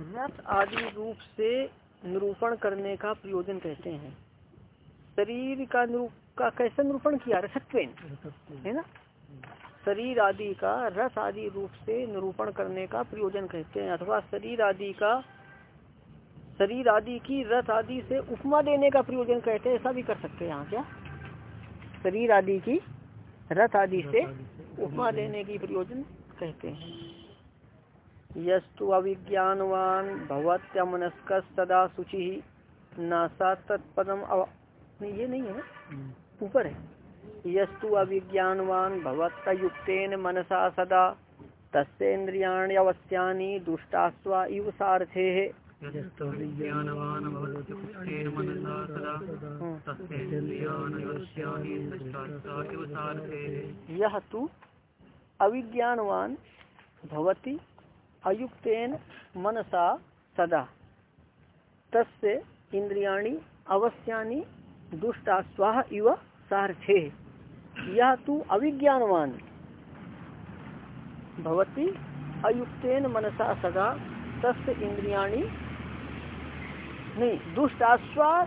रथ आदि रूप से निरूपण करने का प्रयोजन कहते हैं। शरीर का निरूप का कैसे निरूपण किया? रथत्व है ना? शरीर आदि का रस आदि रूप से निरूपण करने का प्रयोजन कहते हैं। अथवा शरीर आदि का शरीर आदि की रथ आदि से उपमा देने का प्रयोजन कहते हैं ऐसा भी कर सकते हैं यहाँ क्या? शरीर आदि की रथ आदि से उपमा देने की प्रयोजन कहते हैं। यस्तु अविज्ञानवान भवत्या मनस्क सदा शुचि नासा तत्पदम अव ये नहीं है ना? ऊपर है। यस्तु अविज्ञानवान भवत्ता युक्तेन मनसा सदा तस्ेन्द्रियाणी अवश्यानि दुष्टास्वा इव सारथे। यह तू अविज्ञानवान भवती अयुक्तेन मनसा सदा। तस्य इंद्रियाणी अवश्यानि दुष्टास्वाह इव सारथे। यह तू अविज्ञानवान। भवती अयुक्तेन मनसा सदा, तस्य इंद्रियाणी नहीं दुष्टास्वा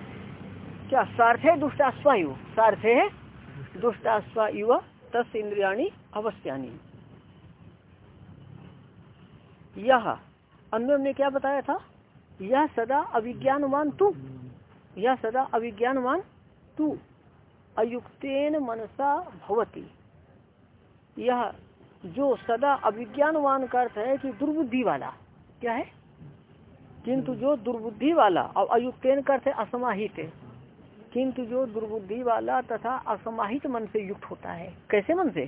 क्या, सार्थे दुष्टास्वा इव? सार्थे? दुष्टास्वा इव, तस्य इंद्रियाणी अवश्यानी यह अन्य ने क्या बताया था? यह सदा अविज्ञानवान तू। यह सदा अविज्ञानवान तू। अयुक्तेन मनसा भवती। यह जो सदा अविज्ञानवान का अर्थ है कि दुर्बुद्धि वाला। क्या है? किंतु जो दुर्बुद्धि वाला और अयुक्तेन का अर्थ है असमाहित है। किंतु जो दुर्बुद्धि वाला तथा असमाहित मन से युक्त होता है। कैसे मन से?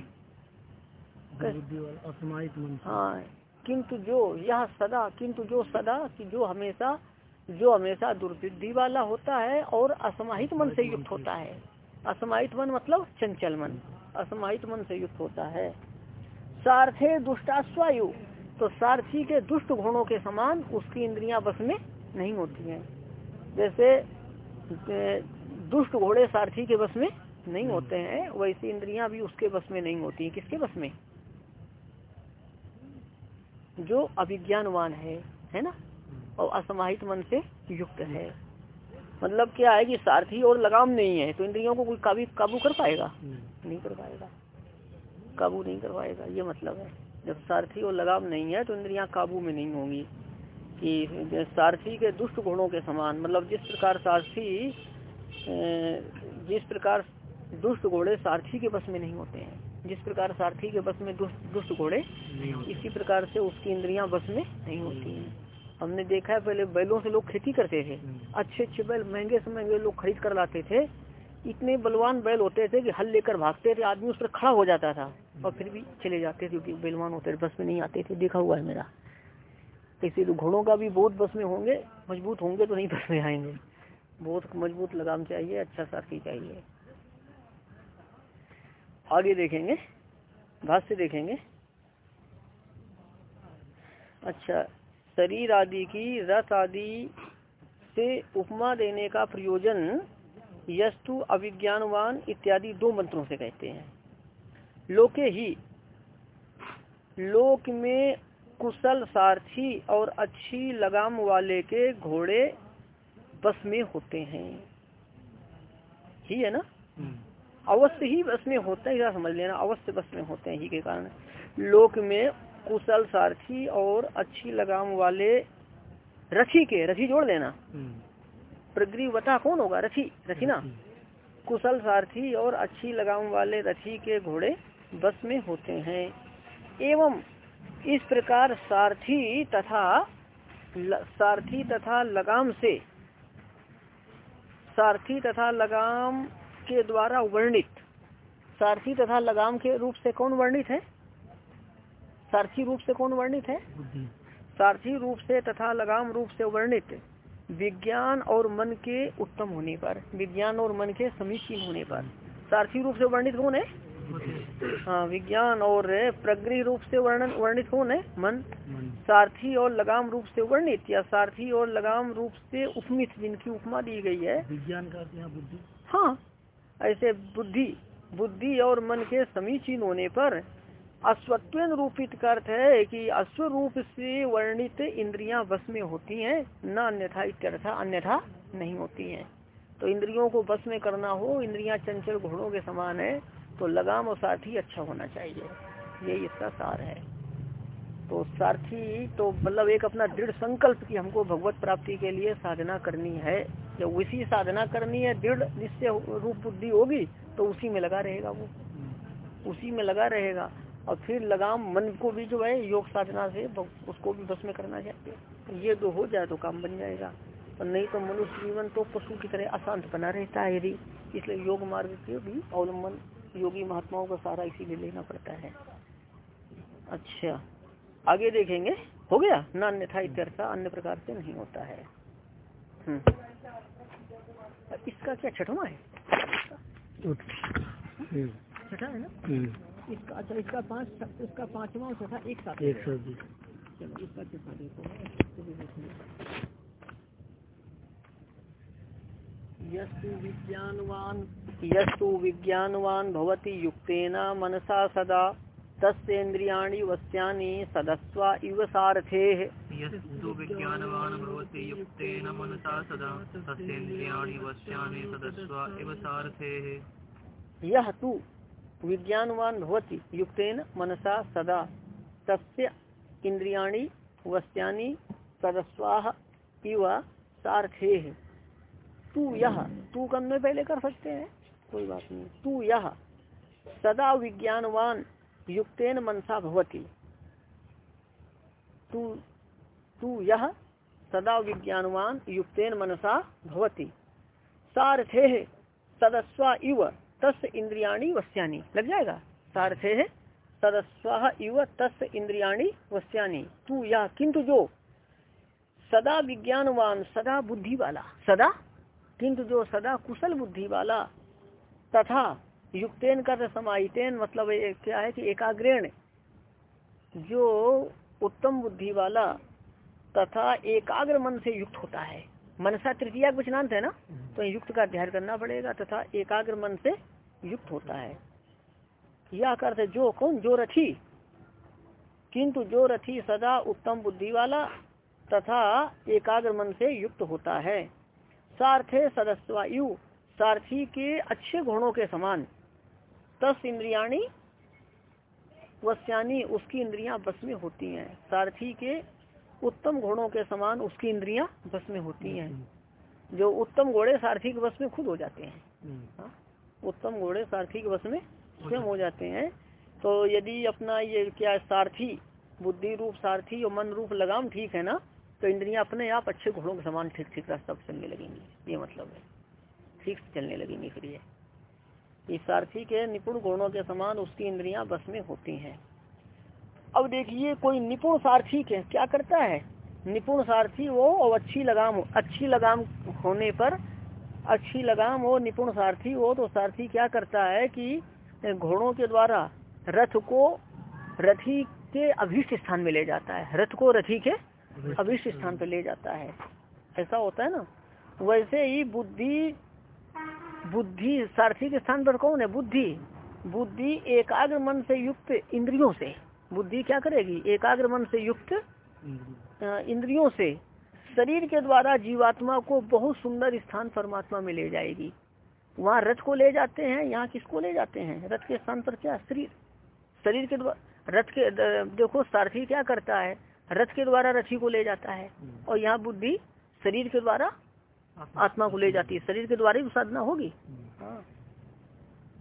असमाहित मन हाँ। किंतु जो यह सदा, किंतु जो सदा कि जो हमेशा जो हमेशा दुर्बुद्धि वाला होता है और असमाहित मन से युक्त होता है। असमाहित मन मतलब चंचल मन। असमाहित मन से युक्त होता है। सारथे दुष्टास्वायु तो सारथी के दुष्ट घोड़ों के समान उसकी इंद्रियाँ बस में नहीं होती हैं। जैसे दुष्ट घोड़े सारथी के बस में नहीं होते हैं, वैसी इंद्रियाँ भी उसके बस में नहीं होती हैं। किसके बस में? जो अभिज्ञानवान है है ना? और असमाहित मन से युक्त है। मतलब क्या है कि सारथी और लगाम नहीं है तो इंद्रियों को कोई काबू काबू कर पाएगा? नहीं कर पाएगा। काबू नहीं कर पाएगा ये मतलब है। जब सारथी और लगाम नहीं है तो इंद्रियाँ काबू में नहीं होंगी। कि सारथी के दुष्ट गुणों के समान मतलब जिस प्रकार सारथी जिस प्रकार दुष्ट घोड़े सारथी के बस में नहीं होते हैं। जिस प्रकार सारथी के बस में दुष्ट घोड़े इसी प्रकार से उसकी इंद्रियाँ बस में नहीं होती हैं। हमने देखा है पहले बैलों से लोग खेती करते थे। अच्छे अच्छे बैल महँगे से महँगे लोग खरीद कर लाते थे। इतने बलवान बैल होते थे कि हल लेकर भागते थे आदमी उस पर खड़ा हो जाता था और फिर भी चले जाते थे क्योंकि बलवान होते थे बस में नहीं आते थे। देखा हुआ है मेरा। इसी तो घोड़ों का भी बहुत बस में होंगे मज़बूत होंगे तो नहीं बस में आएँगे। बहुत मज़बूत लगाम चाहिए अच्छा साथी चाहिए। आगे देखेंगे, भाष्य देखेंगे। अच्छा शरीर आदि की रथ आदि से उपमा देने का प्रयोजन यस्तु, अविज्ञानवान इत्यादि दो मंत्रों से कहते हैं। लोके ही, लोक में कुशल सारथी और अच्छी लगाम वाले के घोड़े बस में होते हैं। ही है ना? अवश्य ही बस में होते हैं समझ लेना अवश्य बस में होते हैं ही के कारण। लोक में कुशल सारथी और अच्छी लगाम वाले रथी के रथी जोड़ लेना प्रग्रीवता कौन होगा? रथी रथी ना? कुशल सारथी और अच्छी लगाम वाले रथी के घोड़े बस में होते हैं। एवं इस प्रकार सारथी तथा सारथी तथा लगाम से सारथी तथा लगाम के द्वारा वर्णित। सारथी तथा लगाम के रूप से कौन वर्णित है? सारथी रूप से कौन वर्णित है? सारथी रूप से तथा लगाम रूप से वर्णित विज्ञान और मन के उत्तम होने पर विज्ञान और मन के समीचीन होने पर। सारथी रूप से वर्णित कौन है? हाँ विज्ञान और प्रगृह रूप से वर्णन वर्णित कौन है? मन। सारथी और लगाम रूप से वर्णित या सारथी और लगाम रूप से उपमित जिनकी उपमा दी गई है। विज्ञान का बुद्धि। हाँ ऐसे बुद्धि बुद्धि और मन के समीचीन होने पर अश्वत्व रूपित का अर्थ है कि अश्व रूप से वर्णित इंद्रियाँ बस में होती हैं, न अन्यथा इत्यर्था अन्यथा नहीं होती हैं। तो इंद्रियों को बस में करना हो, इंद्रियाँ चंचल घोड़ों के समान है तो लगाम और साथ ही अच्छा होना चाहिए। यही इसका सार है। तो सारथी तो मतलब एक अपना दृढ़ संकल्प की हमको भगवत प्राप्ति के लिए साधना करनी है। जब उसी साधना करनी है, दृढ़ निश्चय रूप बुद्धि होगी तो उसी में लगा रहेगा वो। उसी में लगा रहेगा। और फिर लगाम मन को भी जो है, योग साधना से उसको भी बस में करना चाहिए। ये तो हो जाए तो काम बन जाएगा। और नहीं तो मनुष्य जीवन तो पशु की तरह अशांत बना रहता है यदि। इसलिए योग मार्ग के भी अवलंबन योगी महात्माओं का सारा इसीलिए लेना पड़ता है। अच्छा। आगे देखेंगे। हो गया? न अन्यथा इत्यर्था अन्य प्रकार से नहीं होता है। हम्म। इसका क्या छठवा है? छठा है ना? हम्म। इसका अच्छा इसका पाँच इसका पांचवा और छठा एक साथ एक साथ चलो इसका छठा देखो। यस्तु विज्ञानवान यस्तु विज्ञानवान भवति युक्तेन मनसा सदा। तस्ेन्द्रियाणि वस्यानि सदस्व इव सारथे। यस्तु विज्ञानवान भवति युक्तेन मनसा सदा तस्ेन्द्रियाणि वस्यानि सदस्व इव सारथेः। यह तु विज्ञानवान भवति युक्तेन मनसा सदा तस्य इंद्रियाणि वस्यानि सदस्वाः इव सारथेः। तू यह तू कम में पहले कर सकते हैं कोई बात नहीं। तू यह सदा विज्ञानवान युक्तेन मनसा भवती। तू तू यह सदा विज्ञानवान युक्तेन मनसा भवती। सारथे सदस्व इव तस् इंद्रियाणी वस्यानी। लग जाएगा? सारथे सदस्व इव तस् इंद्रियाणी वस्यानी। तू यह किंतु जो सदा विज्ञानवान, सदा बुद्धि वाला सदा? किंतु जो सदा कुशल बुद्धि वाला तथा युक्तेन कर समाहितेन मतलब क्या है कि एकाग्रेण। जो उत्तम बुद्धि वाला तथा एकाग्र मन से युक्त होता है। मनसा तृतीया वचनांत है ना? तो युक्त का अध्ययन करना पड़ेगा तथा एकाग्र मन से युक्त होता है। यह करते जो कौन? जो रथी। किंतु जो रथी सदा उत्तम बुद्धि वाला तथा एकाग्र मन से युक्त होता है। सार्थे सदस्वायु सारथी के अच्छे गुणों के समान। तस इंद्रियाणी वस्यानी उसकी इंद्रियाँ बस में होती हैं। सारथी के उत्तम घोड़ों के समान उसकी इंद्रियाँ बस में होती हैं। जो उत्तम घोड़े सारथी के बस में खुद हो जाते हैं। हाँ? उत्तम घोड़े सारथी के बस में स्वयं हो जाते हैं। तो यदि अपना ये क्या सारथी बुद्धि रूप सारथी और मन रूप लगाम ठीक है ना तो इंद्रियाँ अपने आप अच्छे घोड़ों के समान ठीक ठीक रास्ता पर चलने लगेंगी। ये मतलब है। ठीक चलने लगेंगी फिर ये। सारथी के निपुण गुणों के समान उसकी इंद्रियाँ बस में होती हैं। अब देखिए कोई निपुण सारथी के क्या करता है? निपुण सारथी वो और अच्छी लगाम हो अच्छी लगाम होने पर अच्छी लगाम हो निपुण सारथी हो तो सारथी क्या करता है कि घोड़ों के द्वारा रथ को रथी के अभिष्ट स्थान में ले जाता है। रथ को रथी के अभिष्ट स्थान पर ले जाता है। ऐसा होता है ना? वैसे ही बुद्धि बुद्धि सारथी के स्थान पर कौन है? बुद्धि। बुद्धि एकाग्र मन से युक्त इंद्रियों से। बुद्धि क्या करेगी? एकाग्र मन से युक्त इंद्रियों। से। शरीर के द्वारा जीवात्मा को बहुत सुंदर स्थान परमात्मा में ले जाएगी। वहाँ रथ को ले जाते हैं यहाँ किसको ले जाते हैं? रथ के स्थान पर क्या? शरीर। शरीर के द्वारा रथ के देखो सारथी क्या करता है? रथ के द्वारा रथी को ले जाता है। हम्म। और यहाँ बुद्धि शरीर के द्वारा आत्मा को ले जाती है। शरीर के द्वारा ही साधना होगी।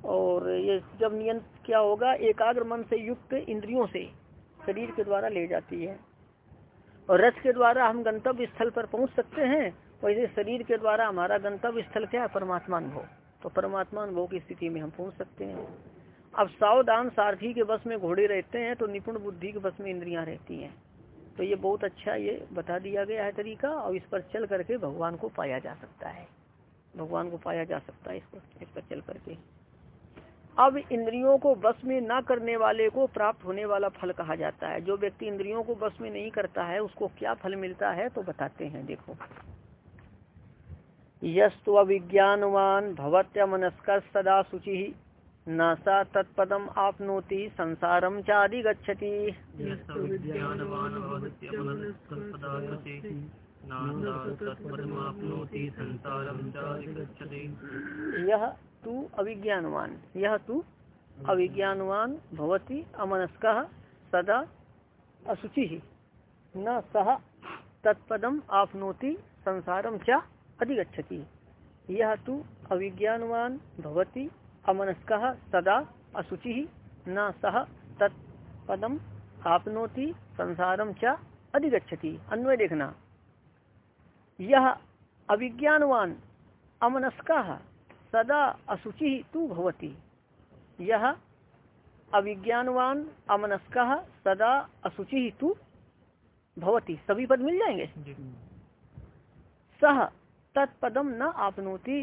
और ये जब नियंत्र क्या होगा, एकाग्र मन से युक्त इंद्रियों से शरीर के द्वारा ले जाती है। और रथ के द्वारा हम गंतव्य स्थल पर पहुँच सकते हैं वैसे शरीर के द्वारा हमारा गंतव्य स्थल क्या है? परमात्मा अनुभव तो परमात्मा अनुभव की स्थिति में हम पहुँच सकते हैं। अब सावधान सारथी के बस में घोड़े रहते हैं तो निपुण बुद्धि के बस में इंद्रियाँ रहती हैं। तो ये बहुत अच्छा ये बता दिया गया है तरीका, और इस पर चल करके भगवान को पाया जा सकता है। भगवान को पाया जा सकता है इस पर इस पर चल करके। अब इंद्रियों को बस में ना करने वाले को प्राप्त होने वाला फल कहा जाता है। जो व्यक्ति इंद्रियों को बस में नहीं करता है, उसको क्या फल मिलता है तो बताते हैं, देखो। यस्तु अविज्ञानवान भवत्या मनस्कर सदा शुचि। न सा तत्पदम आपनोति संसारम चादि गच्छति चाधिगच्छति। यह तू अविज्ञानवान यह तू अविज्ञानवान भवति अमनस्क सदा असुचि न सह तत्पदम आपनोति संसारम च अधिगछति यह तू अविज्ञानवान भवति अमनस्क सदा असुचि न सह तत्पदम आपनोति संसारम च अधिगछति अन्वय देखना यह अविज्ञानवान अमनस्क सदा असुचि तू भवति। यह अविज्ञानवान अमनस्क सदा असुचि तू भवती। सभी पद मिल जाएँगे? सह तत्पदम न आपनोति।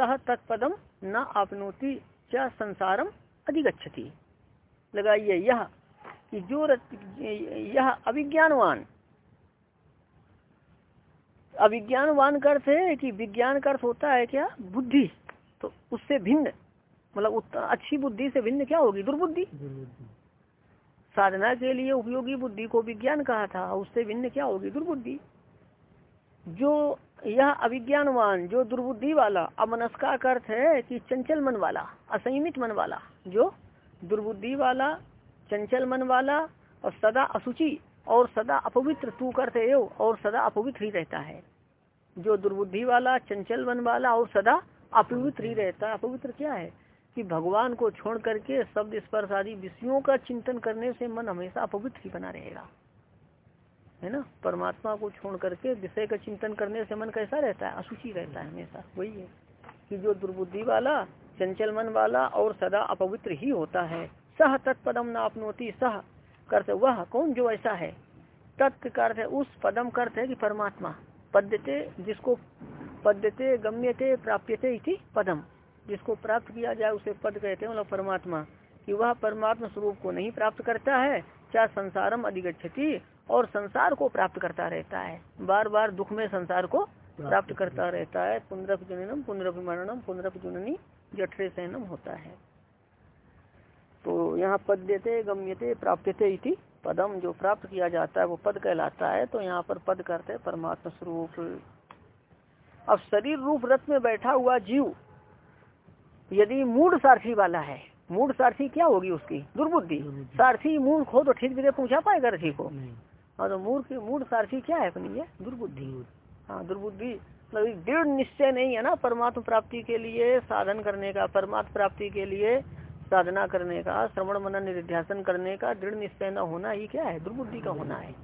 सह तत्पदम न आपनोति च संसारम अधिगछति लगाइए यह कि जो यह अविज्ञानवान। अविज्ञानवान का अर्थ है कि विज्ञान का अर्थ होता है क्या? बुद्धि। तो उससे भिन्न। मतलब अच्छी बुद्धि से भिन्न क्या होगी? दुर्बुद्धि। साधना के लिए उपयोगी बुद्धि को विज्ञान कहा था उससे भिन्न क्या होगी? दुर्बुद्धि। जो यह अविज्ञानवान, जो दुर्बुद्धि वाला अमनस्का का अर्थ है कि चंचल मन वाला असंयमित मन वाला जो दुर्बुद्धि वाला चंचल मन वाला और सदा असुचि और सदा अपवित्र तू करते हो और सदा अपवित्र ही रहता है। जो दुर्बुद्धि वाला चंचल मन वाला और सदा अपवित्र ही रहता है। अपवित्र क्या है? कि भगवान को छोड़ करके शब्द स्पर्श आदि विषयों का चिंतन करने से मन हमेशा अपवित्र ही बना रहेगा। है ना? परमात्मा को छोड़ करके विषय का चिंतन करने से मन कैसा रहता है? असुचि रहता है हमेशा। वही है कि जो दुर्बुद्धि वाला, चंचल मन वाला और सदा अपवित्र ही होता है। सह तत्पदम न अपनोती सह करते, वह कौन जो ऐसा है? तत्व उस पदम है कि परमात्मा। पद्यते, जिसको पद्यते, गम्यते, प्राप्यते इति पदम। जिसको प्राप्त किया जाए उसे पद कहते हैं मतलब परमात्मा। कि वह परमात्मा स्वरूप को नहीं प्राप्त करता है, चाहे संसारम अधिगछति और संसार को प्राप्त करता रहता है। बार बार दुख में संसार को प्राप्त करता रहता है। पुनरप जननम पुनरप मरणम पुनरप जुननी जठरे सहनम होता है। तो यहाँ पद देते गम्यते प्राप्यते इति पदम। जो प्राप्त किया जाता है वो पद कहलाता है। तो यहाँ पर पद करते परमात्मा स्वरूप। अब शरीर रूप रथ में बैठा हुआ जीव यदि मूड सारथी वाला है मूड सारथी क्या होगी उसकी? दुर्बुद्धि। सारथी मूड हो तो ठीक जगह पहुँचा पाएगा रथी को। हाँ तो मूर्ख मूड सारथी क्या है अपनी ये? दुर्बुद्धि हाँ दुर्बुद्धि। मतलब दृढ़ निश्चय नहीं है ना परमात्म प्राप्ति के लिए साधन करने का परमात्मा प्राप्ति के लिए साधना करने का श्रवण मनन निध्यासन करने का दृढ़ निश्चय न होना ही क्या है? दुर्बुद्धि का होना है।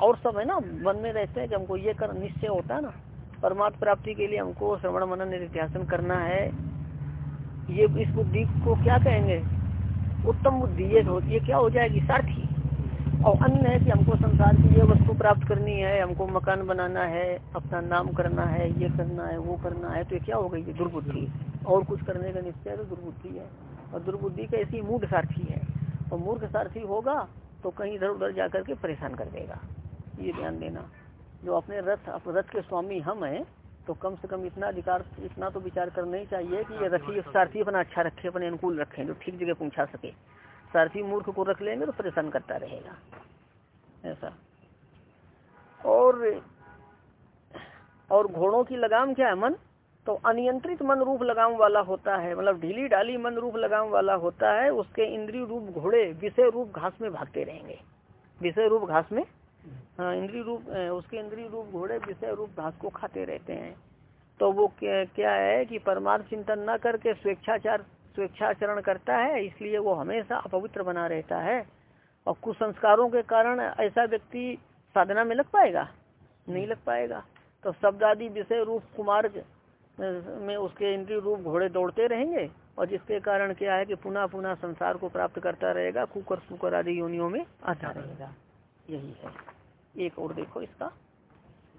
और सब है ना मन में रहते हैं कि हमको ये कर निश्चय होता है ना। परमात्म प्राप्ति के लिए हमको श्रवण मनन निध्यासन करना है। ये इस बुद्धि को क्या कहेंगे? उत्तम बुद्धि ये ये क्या हो जाएगी? सारथी। और अन्य है कि हमको संसार की ये वस्तु प्राप्त करनी है, हमको मकान बनाना है, अपना नाम करना है, ये करना है, वो करना है तो ये क्या हो गई? दुर्बुद्धि। और कुछ करने का निश्चय तो दुर्बुद्धि है। और दुर्बुद्धि का ऐसी मूर्ख सारथी है। और मूर्ख सारथी होगा तो कहीं इधर उधर जाकर के परेशान कर देगा। ये ध्यान देना। जो अपने रथ रथ के स्वामी हम हैं तो कम से कम इतना अधिकार, इतना तो विचार करना ही चाहिए कि ये रथी सारथी अपना अच्छा रखे, अपने अनुकूल रखें, जो ठीक जगह पहुँचा सके। सारथी मूर्ख को रख लेंगे तो परेशान करता रहेगा। ऐसा। और और घोड़ों की लगाम क्या है? मन? तो अनियंत्रित मन रूप लगाम वाला होता है। मतलब ढीली डाली मन रूप लगाम वाला होता है। उसके इंद्रिय रूप घोड़े, विषय रूप घास में भागते रहेंगे। विषय रूप घास में? हाँ इंद्रिय रूप उसके इंद्रिय रूप घोड़े, विषय रूप घास को खाते रहते हैं। तो वो क्या है कि परमार्थ चिंतन न करके स्वेच्छाचार स्वेच्छाचरण करता है, इसलिए वो हमेशा अपवित्र बना रहता है। और कुछ संस्कारों के कारण ऐसा व्यक्ति साधना में लग पाएगा? नहीं लग पाएगा। तो शब्द आदि विषय रूप कुमार में उसके इंद्रिय रूप घोड़े दौड़ते रहेंगे, और जिसके कारण क्या है कि पुनः पुनः संसार को प्राप्त करता रहेगा, कुकर सुकर आदि योनियों में आता रहेगा। यही है। एक और देखो इसका।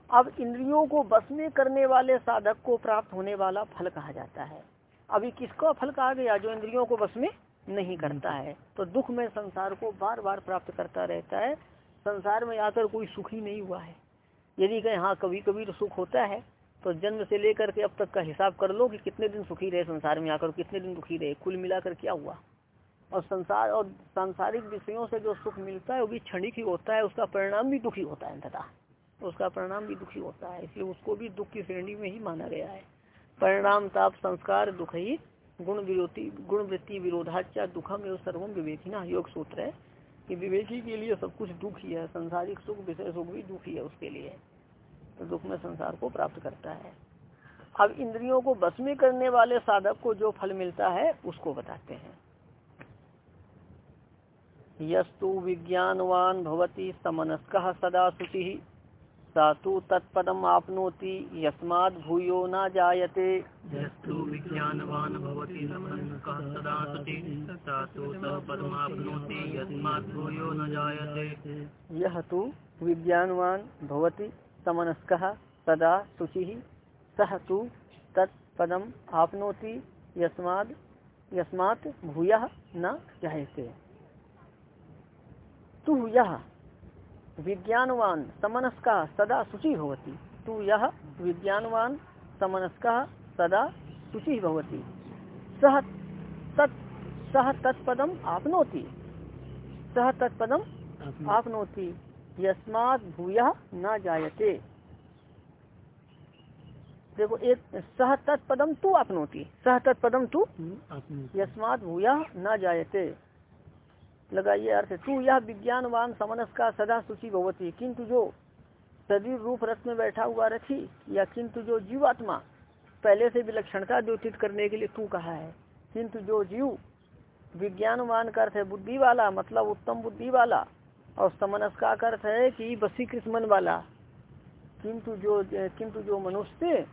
अब इंद्रियों को बस में करने वाले साधक को प्राप्त होने वाला फल कहा जाता है। अभी किसका फल कहा गया जो इंद्रियों को बस में नहीं करता है? तो दुख में संसार को बार बार प्राप्त करता रहता है। संसार में आकर कोई सुखी नहीं हुआ है। यदि कहें हाँ कभी कभी तो सुख होता है तो जन्म से लेकर के अब तक का हिसाब कर लो कि कितने दिन सुखी रहे संसार में आकर, कितने दिन दुखी रहे। कुल मिलाकर क्या हुआ? और संसार, और सांसारिक विषयों से जो सुख मिलता है, वो भी क्षणिक ही होता है। उसका परिणाम भी दुखी होता है अंततः। उसका परिणाम भी दुखी होता है। इसलिए उसको भी दुख की श्रेणी में ही माना गया है। परिणाम ताप संस्कार दुख ही गुण विरोधी, गुण वृत्ति विरोधाचा दुखम एवं सर्वम विवेकी ना, योग सूत्र है। कि विवेकी के लिए सब कुछ दुख ही है संसारिक सुख, विषय सुख भी दुख ही है उसके लिए। तो दुख में संसार को प्राप्त करता है। अब इंद्रियों को बस में करने वाले साधक को जो फल मिलता है, उसको बताते हैं। यस्तु विज्ञानवान भवती समनस्क सदा शुचि सातु तत्पदम आपनोति यस्मात् भूयो न जायते। यस्तु विज्ञानवान भवति सदा सातु तत्पदमाप्नोति यस्मात् भूयो न जायते। यह तो विज्ञानवान भवति समनस्कः सदा शुचि सह तु तत्पदम आपनोति यस्मात् यस्मात् भूयः न जायते। तु यह विज्ञानवान समनस्का सदा शुचि होती तू यह विज्ञानवान समनस्का सदा शुचि होती सह तत् सह तत्पदम आपनोति। सह तत्पदम आपनोति। यस्मात् भूय न जायते। देखो एक सह तत्पदम तू आपनोति। सह तत्पदम तू यस्मात् भूय न जायते। लगाइए अर्थ तू यह विज्ञानवान समनस का सदा सूची भगवती किंतु जो शरीर रूप रथ में बैठा हुआ रथी या किंतु जो जीवात्मा पहले से विलक्षणता द्योतित करने के लिए तू कहा है, किंतु जो जीव विज्ञानवान का अर्थ है बुद्धि वाला मतलब उत्तम बुद्धि वाला, और समनस का अर्थ है कि वसीकृत मन वाला, किंतु जो किंतु जो मनुष्य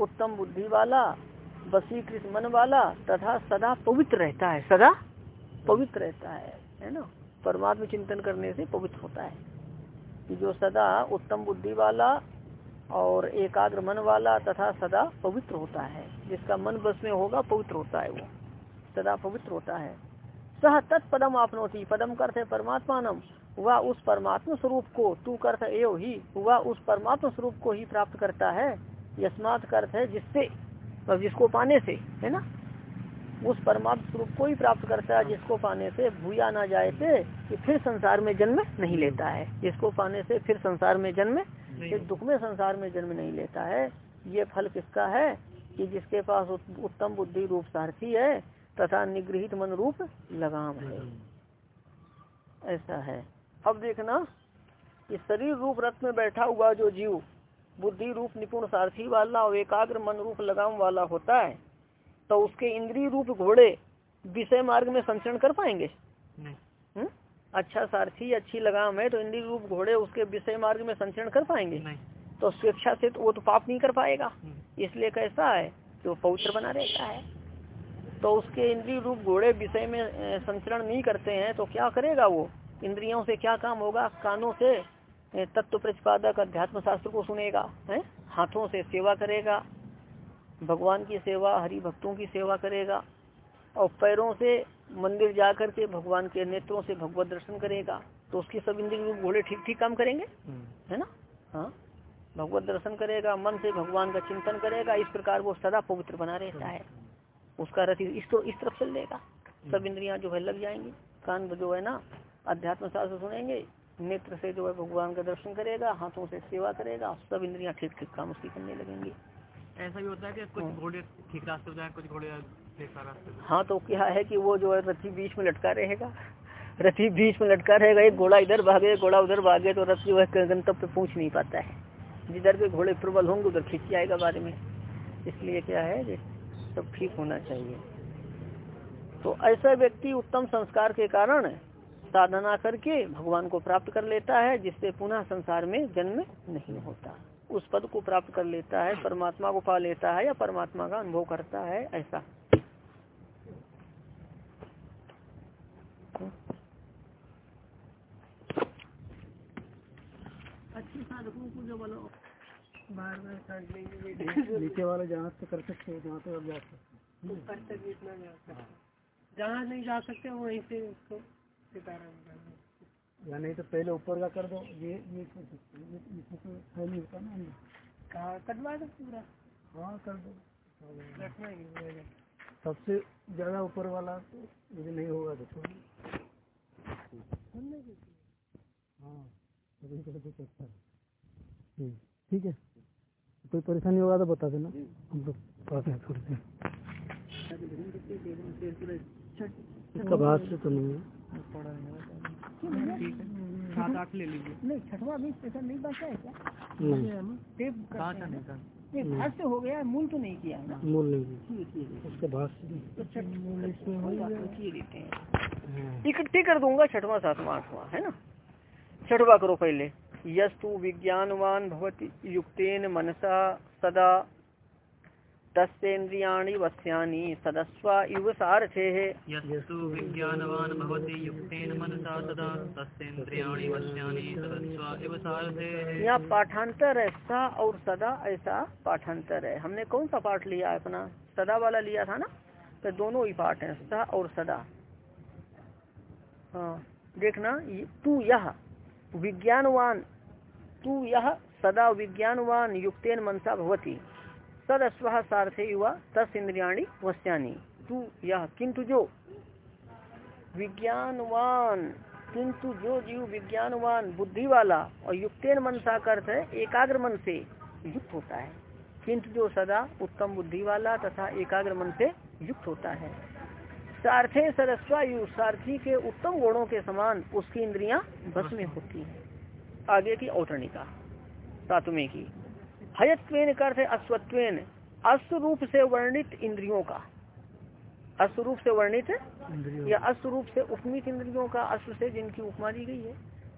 उत्तम बुद्धि वाला वसीकृत मन वाला, तथा सदा पवित्र रहता है। सदा पवित्र रहता है है ना? परमात्मा चिंतन करने से पवित्र होता है। जो सदा उत्तम बुद्धि वाला और एकाग्र मन वाला तथा सदा पवित्र होता है। जिसका मन बस में होगा, पवित्र होता है वो। सदा पवित्र होता है। सह तत्पदम आपनोती, पदम करते परमात्मा नम वह उस परमात्मा स्वरूप को तू करते एव ही, वह उस परमात्मा स्वरूप को ही प्राप्त करता है। यस्मात है जिससे जिसको पाने से, है ना? उस परमात्म स्वरूप को ही प्राप्त करता है जिसको पाने से भूया ना जाए थे कि फिर संसार में जन्म नहीं लेता है। जिसको पाने से फिर संसार में जन्म फिर दुख में संसार में जन्म नहीं लेता है। ये फल किसका है कि जिसके पास उत्तम बुद्धि रूप सारथी है तथा निगृहित मन रूप लगाम है। ऐसा है। अब देखना कि शरीर रूप रथ में बैठा हुआ जो जीव बुद्धि रूप निपुण सारथी वाला और एकाग्र मन रूप लगाम वाला होता है तो उसके इंद्रिय रूप घोड़े विषय मार्ग में संचरण कर पाएँगे? हम्म? अच्छा सारथी अच्छी लगाम है तो इंद्रिय रूप घोड़े उसके विषय मार्ग में संचरण कर पाएँगे? नहीं। तो स्वेच्छा से तो वो तो पाप नहीं कर पाएगा। हम्म। इसलिए कैसा है कि वो पवित्र बना रहता है। तो उसके इंद्रिय रूप घोड़े विषय में संचरण नहीं करते हैं तो क्या करेगा वो? इंद्रियों से क्या काम होगा? कानों से तत्व प्रतिपादक अध्यात्म शास्त्र को सुनेगा है? हाथों से सेवा करेगा भगवान की सेवा हरि भक्तों की सेवा करेगा और पैरों से मंदिर जाकर के भगवान के नेत्रों से भगवत दर्शन करेगा। तो उसकी सब इंद्रिय घोड़े ठीक ठीक काम करेंगे? हम्म। है ना? हाँ? भगवत दर्शन करेगा मन से भगवान का चिंतन करेगा इस प्रकार वो सदा पवित्र बना रहता है। उसका रथ इस तो इस तरफ़ चल देगा। सब इंद्रियाँ जो है लग जाएँगी। कान जो है ना अध्यात्म शास्त्र सुनेंगे नेत्र से जो है भगवान का दर्शन करेगा हाथों से सेवा करेगा सब इंद्रियाँ ठीक ठीक काम उसकी करने लगेंगी। ऐसा भी होता है कि कुछ हाँ। घोड़े ठीक रास्ते हो जाए कुछ घोड़े हाँ तो क्या है कि वो जो है रथी बीच में लटका रहेगा। रथी बीच में लटका रहेगा एक घोड़ा इधर भागे घोड़ा उधर भागे तो रथ जो है गंतव्य पे पहुँच नहीं पाता है। जिधर के घोड़े प्रबल होंगे उधर खींच जाएगा बारे में। इसलिए क्या है सब ठीक होना चाहिए। तो ऐसा व्यक्ति उत्तम संस्कार के कारण साधना करके भगवान को प्राप्त कर लेता है जिससे पुनः संसार में जन्म नहीं होता। उस पद को प्राप्त कर लेता है परमात्मा को पा लेता है या परमात्मा का अनुभव करता है ऐसा। अच्छे साधकों को जो बोलो बार बार नीचे वाले जहाँ से कर सकते हो जहाँ से जा सकते जहाँ नहीं जा सकते वहीं से उसको सितारा या नहीं तो पहले ऊपर का कर दो। ये ये कर सकते है नहीं होता ना कहा कटवा दो पूरा। हाँ कर दो। ही है। सबसे ज़्यादा ऊपर वाला तो यदि नहीं होगा तो छोड़ हाँ तो अच्छा हम्म, ठीक है। कोई परेशानी होगा तो बता देना। हम लोग पास में छोड़ दें इसका भाष्य तो नहीं है। सात आठ ले लीजिए। नहीं छठवा नहीं बचा है क्या? हैं भाष्य हो गया मूल तो नहीं किया है मूल नहीं है। भाष्य नहीं तो छठ कोई बात नहीं, किए देते हैं। हाँ। इकट्ठे कर दूँगा छठवा सातवा आठवा है ना? छठवा करो पहले। यस्तु विज्ञानवान भवति युक्तेन मनसा सदा तस्ेन्द्रियाणि वस्यानि सदस्व इव सारथे। यस्तु विज्ञानवान् भवति युक्तेन मनसा तदा तस्येन्द्रियाणि वश्यानि तदस्व इव सारथेः। यहाँ पाठांतर है सा और सदा ऐसा पाठांतर है। हमने कौन सा पाठ लिया है अपना? सदा वाला लिया था ना? तो दोनों ही पाठ है सा और सदा। हाँ देखना तू यह विज्ञानवान तू यह सदा विज्ञानवान युक्तेन मनसा भवति। सदस्व सारथे युवा तस् इंद्रियाणी वस्यानी। तू यह किंतु जो विज्ञानवान किंतु जो जीव विज्ञानवान बुद्धि वाला और युक्तेन मनसा का अर्थ है, एकाग्र मन से युक्त होता है। किंतु जो सदा उत्तम बुद्धि वाला तथा एकाग्र मन से युक्त होता है। सारथे सरस्वायु, सारथी के उत्तम गुणों के समान उसकी इंद्रियाँ बस में होती हैं। आगे की औतरणिका सातवें की हयत्वेन का अर्थ है अश्वत्वेन। अश्वरूप से वर्णित इंद्रियों का। अश्वरूप से वर्णित या अश्वरूप से उपमित इंद्रियों का अश्व से जिनकी उपमा दी गई है।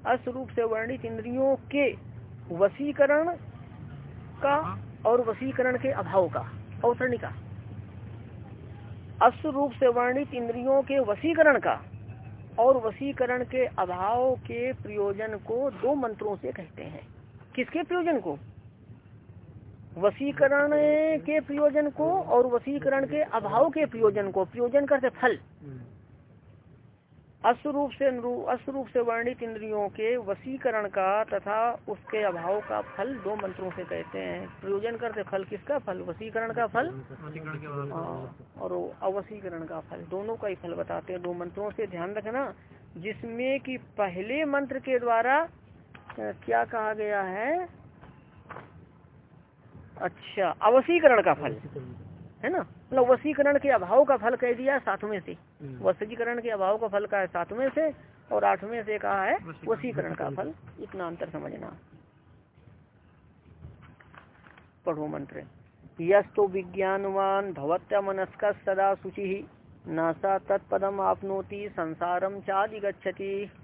अश्वरूप से वर्णित इंद्रियों के वसीकरण का और वसीकरण के अभाव का औतरणिका अश्व रूप से वर्णित इंद्रियों के वसीकरण का और वसीकरण के अभाव के प्रयोजन को दो मंत्रों से कहते हैं। किसके प्रयोजन को? वशीकरण के प्रयोजन को और वसीकरण के अभाव के प्रयोजन को प्रयोजन करते फल। हम्म, अश्वरूप से अश्वरूप से वर्णित इंद्रियों के वसीकरण का तथा उसके अभाव का फल दो मंत्रों से कहते हैं। प्रयोजन करते फल किसका? फल वसीकरण का फल। हाँ, और अवसीकरण का फल। दोनों का ही फल बताते हैं। दो मंत्रों से ध्यान रखना। जिसमें कि पहले मंत्र के द्वारा क्या कहा गया है? अच्छा अवशीकरण का फल। है ना? मतलब वसीकरण के अभाव का फल कह दिया सातवें से। हम्म, वशीकरण के अभाव का फल का है सातवें से और आठवें से कहा है वसीकरण। का फल। इतना अंतर समझना। पढ़ो मंत्र। यस्तो विज्ञानवान भवत्या मनस्क सदा शुचि। नासा तत्पदम आपनोति संसारम चादिगच्छति यस्त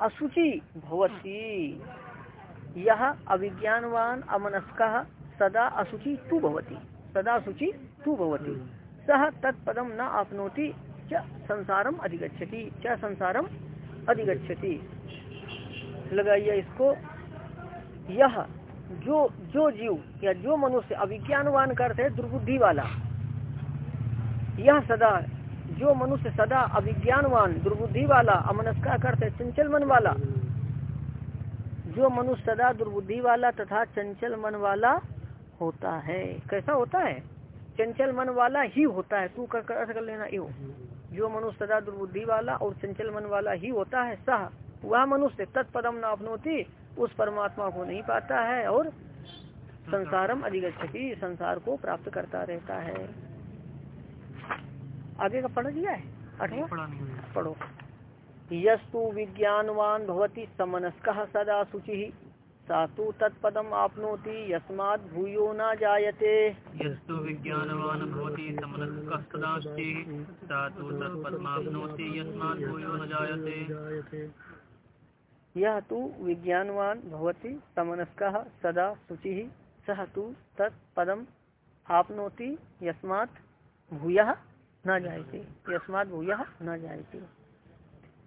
अशुचि भवति। यह अविज्ञानवान अमनस्क सदा अशुचि तु भवति। सदा शुचि तु भवति। सह तत्पदम न आपनोति, च संसारम अधिगच्छति, च संसारम अधिगच्छति। लगाइए इसको। यह जो जो जीव, या जो मनुष्य अविज्ञानवान का अर्थ है दुर्बुद्धि वाला यह सदा जो मनुष्य सदा अविज्ञानवान दुर्बुद्धि वाला अमनस्का का अर्थ है चंचल मन वाला जो मनुष्य सदा दुर्बुद्धि वाला तथा चंचल मन वाला होता है। कैसा होता है? चंचल मन वाला ही होता है। तू कर अर्थ कर लेना यो जो मनुष्य सदा दुर्बुद्धि वाला और चंचल मन वाला ही होता है, सह। वह मनुष्य तत्पदम न अपनोती, उस परमात्मा को नहीं पाता है और संसारम अधिगछति संसार को प्राप्त करता रहता है। आगे का पढ़ दिया है? अठवा पढ़ो यस्तु विज्ञानवान भवति समनस्क सदा शुचि। सातु तत्पदम आपनोति यस्मात् भूयो न जायते। यस्तु विज्ञानवान् भवति समनस्कः सदा शुचिः। सा तु तत्पद्माप्नोति यस्मात् भूयो न जायते। जायते यह तु विज्ञानवान भवति समनस्क सदा शुचि। सह तु तत्पदम आपनोति यस्मात भूय। न जायते। यस्मात भूय न जायते।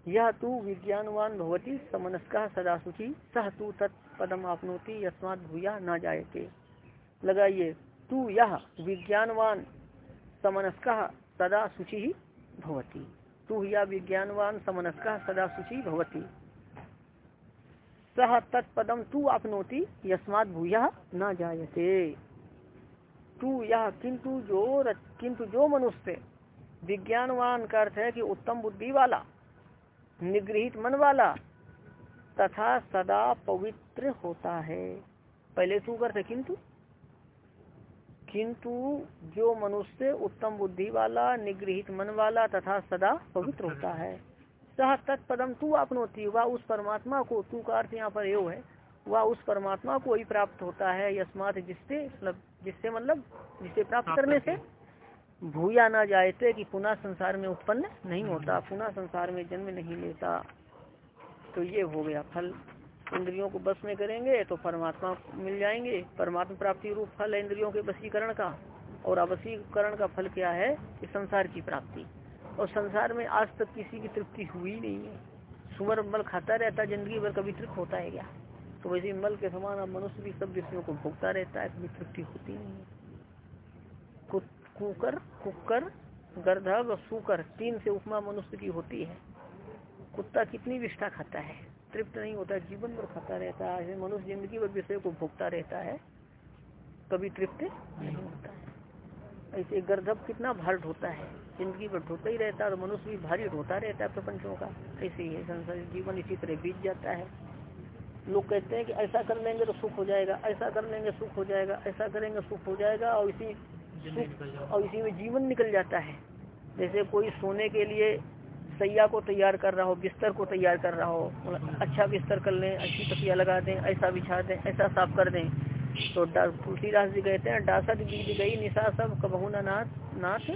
यह तू विज्ञानवान भवती, समनस्का सदा सुचि सह तू तत्पदम आपनोति यस्मात भूया न जायते। लगाइए तू यह विज्ञानवान, समनस्का सदा शुचि भवती। तू या विज्ञानवान, समनस्का सदा शुचि भवती सह तत्पदम तू आपनोति यस्मात भूया न जायते। तू यह किंतु जो किंतु जो मनुष्य विज्ञानवान का अर्थ है कि उत्तम बुद्धि वाला निगृहित मन वाला तथा सदा पवित्र होता है। पहले तू करते किंतु। किंतु जो मनुष्य उत्तम बुद्धि वाला निगृहित मन वाला तथा सदा पवित्र होता है। सह तत्पदम तू अपनोती वह उस परमात्मा को तू का अर्थ यहाँ पर यो है वह उस परमात्मा को ही प्राप्त होता है यस्मात जिससे मतलब जिससे मतलब जिसे प्राप्त करने से। भूया ना जायते कि पुनः संसार में उत्पन्न नहीं होता, पुनः संसार में जन्म नहीं लेता। तो ये हो गया फल। इंद्रियों को बस में करेंगे तो परमात्मा मिल जाएँगे। परमात्मा प्राप्ति रूप फल इंद्रियों के बसीकरण का। और अवसीकरण का फल क्या है? कि संसार की प्राप्ति। और संसार में आज तक किसी की तृप्ति हुई नहीं है। सुमर मल खाता रहता ज़िंदगी भर कभी तृप्त होता है क्या? तो वैसे मल के समान अब मनुष्य भी सब विषयों को भोगता रहता है, कभी तृप्ति होती नहीं है। कुकर कुकर, गर्धव और सुकर, तीन से उपमा मनुष्य की होती है। कुत्ता कितनी विष्ठा खाता है, तृप्त नहीं होता, जीवन भर खाता रहता है मनुष्य ज़िंदगी भर विषय को भोगता रहता है, कभी तृप्त नहीं होता है। ऐसे गर्धव कितना भार ढोता है, ज़िंदगी भर ढोता ही रहता है और मनुष्य भी भारी ढोता रहता है प्रपंचों का। ऐसे है संसार जीवन इसी तरह बीत जाता है। लोग कहते हैं कि ऐसा कर लेंगे तो सुख हो जाएगा, ऐसा कर लेंगे सुख हो जाएगा, ऐसा करेंगे सुख हो जाएगा और इसी और इसी में जीवन निकल जाता है। जैसे कोई सोने के लिए सैया को तैयार कर रहा हो, बिस्तर को तैयार कर रहा हो अच्छा बिस्तर कर लें, अच्छी तकिया लगा दें, ऐसा बिछा दें, ऐसा साफ़ कर दें तो तुलसीदास जी कहते हैं, डासक बीज गई निशा सब कबहुना नाथ नाथ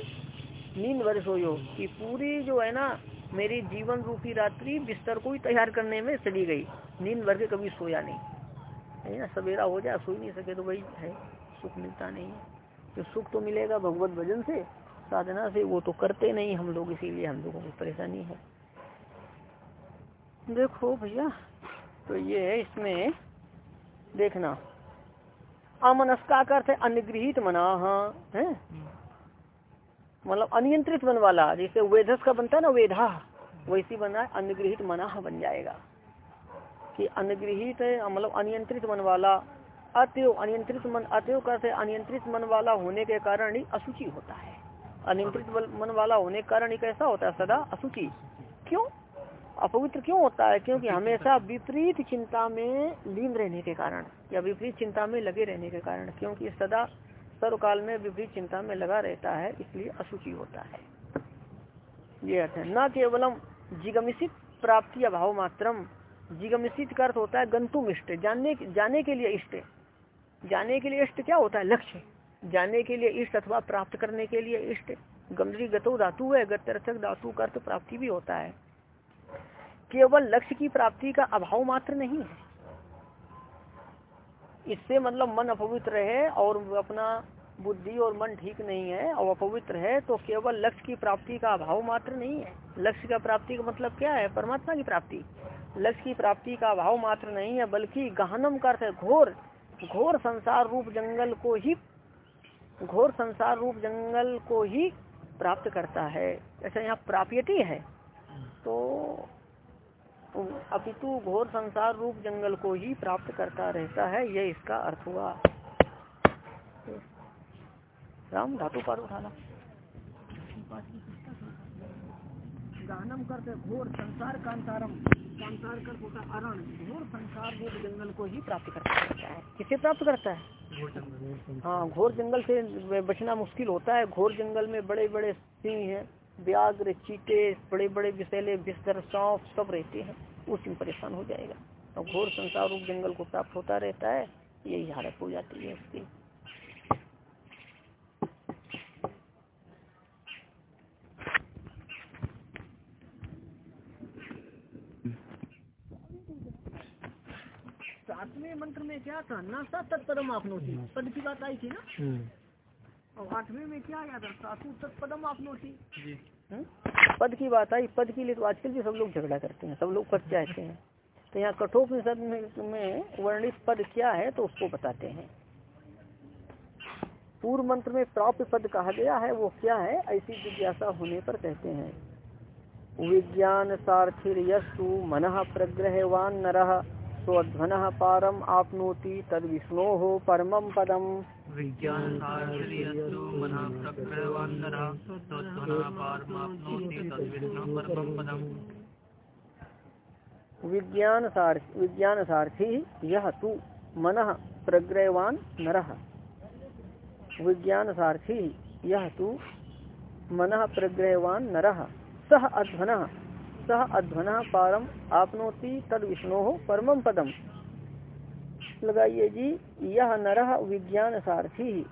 नींद वर्ष हो कि पूरी जो है ना, मेरी जीवन रूपी रात्रि बिस्तर को ही तैयार करने में चली गई। नींद भर के कभी सोया नहीं। है ना, सवेरा हो जाए सो ही नहीं सके तो वही है, सुख मिलता नहीं। है तो सुख तो मिलेगा भगवत भजन से, साधना से, वो तो करते नहीं हम लोग, इसीलिए हम लोगों को परेशानी है। देखो भैया तो ये है इसमें, देखना। अमनस्का अर्थ है अनुग्रहित मना है? मतलब अनियंत्रित मन वाला, जैसे वेधस का बनता है ना, वेधा, वैसी बना है अनुग्रहित मना बन जाएगा। कि अनुग्रहित है मतलब अनियंत्रित मन वाला अतव अनियंत्रित मन अतव करते अनियंत्रित मन वाला होने के कारण ही असुचि होता है। अनियंत्रित मन वाला होने के कारण ही कैसा होता है? सदा असुचि क्यों? अपवित्र क्यों होता है? क्योंकि हमेशा विपरीत चिंता में लीन रहने के कारण या विपरीत चिंता में लगे रहने के कारण, क्योंकि सदा सर्वकाल में विपरीत चिंता में लगा रहता है, इसलिए असुचि होता है। ये अर्थ है। न केवलम जिगमित प्राप्ति अभाव मात्रम। जिगमित का अर्थ होता है गंतुम इष्ट जानने जाने के लिए इष्ट। जाने के लिए इष्ट क्या होता है? लक्ष्य। जाने के लिए इष्ट अथवा प्राप्त करने के लिए इष्ट। गंदरी गतो धातु है, गत्यर्थक धातु का अर्थ प्राप्ति भी होता है। केवल लक्ष्य की प्राप्ति का अभाव मात्र नहीं है। इससे मतलब मन अपवित्र है और अपना बुद्धि और मन ठीक नहीं है, और अपवित्र है तो केवल लक्ष्य की प्राप्ति का अभाव मात्र नहीं है। लक्ष्य का प्राप्ति का मतलब क्या है? परमात्मा की प्राप्ति। लक्ष्य की प्राप्ति का अभाव मात्र नहीं है, बल्कि गहनम का अर्थ है घोर। घोर संसार रूप जंगल को ही, घोर संसार रूप जंगल को ही प्राप्त करता है। ऐसा यहाँ प्राप्यति है। तो अपितु घोर संसार रूप जंगल को ही प्राप्त करता रहता है यह इसका अर्थ हुआ। राम, धातु पर उठाना। गानम करते घोर संसार कांतारम कांतार कर होता अरण घोर संसार रूप जंगल को ही प्राप्त करता है। किसे प्राप्त करता है? हाँ घोर जंगल से बचना मुश्किल होता है। घोर जंगल में बड़े बड़े सिंह हैं व्याघ्र चीटे बड़े बड़े विषैले बिस्तर सौंप सब रहते हैं। उसी में परेशान हो जाएगा। और घोर संसार रूप जंगल को प्राप्त होता रहता है। यही हालत हो जाती है उसकी। सातवें मंत्र में क्या था? न सा तत्पदम आपनोती। पद की बात आई थी ना? हम्म। और आठवें में क्या आया था? सासू तत्पदम आप नोटी पद की बात आई। पद के लिए तो आजकल भी सब लोग झगड़ा करते हैं। सब लोग पद चाहते हैं। तो यहाँ कठोपनिषद में, में वर्णित पद क्या है तो उसको बताते हैं। पूर्व मंत्र में प्राप्त पद कहा गया है वो क्या है? ऐसी जिज्ञासा होने पर कहते हैं। विज्ञान सार्थिर यस्तु मन प्रग्रहवान नर। स्वध्वन पारम आपनोति तद विष्णो परमं पदम्। विज्ञान विज्ञान सारथी यह तू मन प्रग्रहवान नर। विज्ञान सारथी यह तू मन प्रग्रहवान नर। सह अध्वन सह अध्वना पारम आपनोति तद विष्णु परम पदम। लगाइए जी यह नर विज्ञान सारथी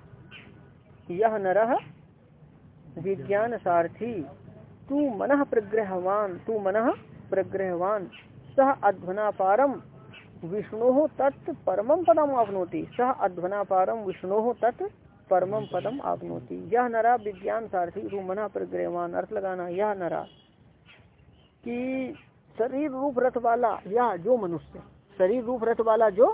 यह नर विज्ञान सारथी तू मन प्रग्रहवान, तू मन प्रग्रहवान। सह अध्वना पारम विष्णु तत् परमम पदम आपनोति। सह अध्वना पारम विष्णु तत् परमम पदम आपनोति। यह नरा विज्ञान सारथी रूमना प्रग्रहवान। अर्थ लगाना यह नरा। कि शरीर रूप रथ वाला या जो मनुष्य शरीर रूप रथ वाला जो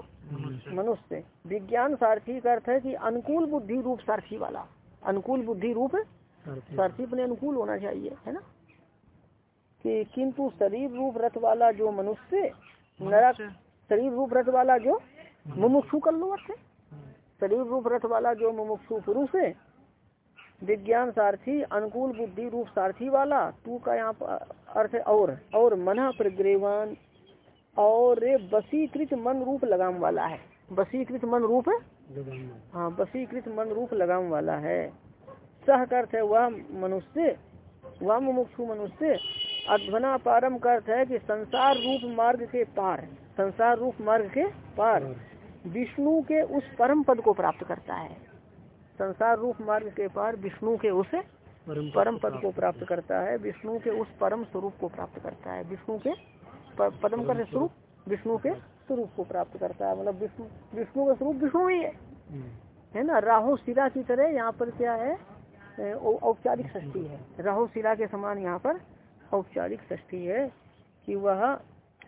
मनुष्य। विज्ञान सारथी का अर्थ है कि अनुकूल बुद्धि रूप सारथी वाला अनुकूल बुद्धि रूप सारथी। अपने अनुकूल होना चाहिए है ना? कि किंतु शरीर रूप रथ वाला जो मनुष्य नरक शरीर रूप रथ वाला जो मुमुक्षु कर लो अर्थ शरीर रूप रथ वाला जो मुमुक्षु पुरुष है विज्ञान सारथी अनुकूल बुद्धि रूप सारथी वाला तू का यहाँ पर अर्थ और और मना प्रग्रेवान और बसीकृत मन रूप लगाम वाला है। बसीकृत मन रूप? हाँ बसीकृत मन रूप लगाम वाला है। सह अर्थ है वह मनुष्य वह मुमुक्षु मनुष्य। अध्वना पारम का अर्थ है कि संसार रूप मार्ग के पार संसार रूप मार्ग के पार। विष्णु के उस परम पद को प्राप्त करता है। संसार रूप मार्ग के पार विष्णु के उस परम पद को प्राप्त करता है। विष्णु के उस परम स्वरूप को प्राप्त करता है। विष्णु के पदम का स्वरूप विष्णु के स्वरूप को प्राप्त करता है। मतलब विष्णु विष्णु का स्वरूप विष्णु ही है। है ना? राहु शिला की तरह यहाँ पर क्या है? औपचारिक षष्ठी है। राहु शिला के समान यहाँ पर औपचारिक षष्ठी है कि वह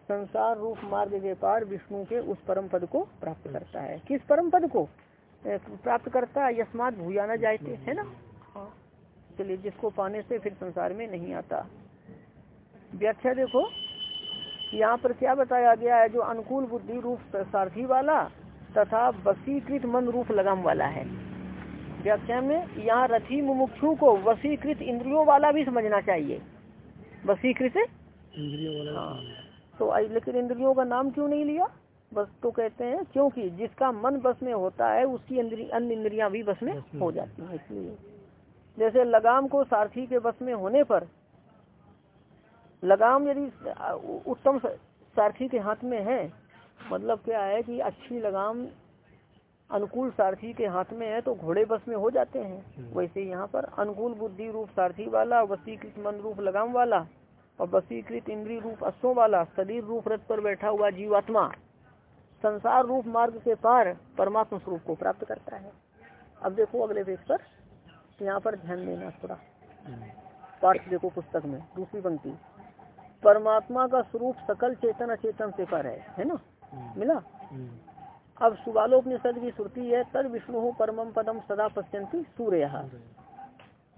संसार रूप मार्ग के पार विष्णु के उस परम पद को प्राप्त करता है। किस परम पद को? प्राप्त करता है यस्मात भूयाना जाते है ना? चलिए जिसको पाने से फिर संसार में नहीं आता। व्याख्या देखो यहाँ पर क्या बताया गया है जो अनुकूल बुद्धि रूप सारथी वाला तथा वसीकृत मन रूप लगाम वाला है। व्याख्या में यहाँ रथी मुमुक्षु को वसीकृत इंद्रियों वाला भी समझना चाहिए। वसीकृत? हाँ। तो लेकिन इंद्रियों का नाम क्यों नहीं लिया? बस तो कहते हैं क्योंकि जिसका मन बस में होता है उसकी अन्य इंद्रिया भी बस में हो जाती है इसलिए। जैसे लगाम को सारथी के बस में होने पर लगाम यदि उत्तम सारथी के हाथ में है मतलब क्या है कि अच्छी लगाम अनुकूल सारथी के हाथ में है तो घोड़े बस में हो जाते हैं। वैसे यहाँ पर अनुकूल बुद्धि रूप सारथी वाला वसीकृत मन रूप लगाम वाला और वसीकृत इंद्री रूप अश्वों वाला शरीर रूप रथ पर बैठा हुआ जीवात्मा संसार रूप मार्ग के पार परमात्मा स्वरूप को प्राप्त करता है। अब देखो अगले पेज पर। यहाँ पर ध्यान देना थोड़ा। पाठ देखो पुस्तक में, दूसरी पंक्ति। परमात्मा का स्वरूप सकल चेतन अचेतन से पर है है ना? मिला? अब सुबालोपनिषद की श्रुति है, तद विष्णु परमम पदम सदा पश्यंती सूर्य।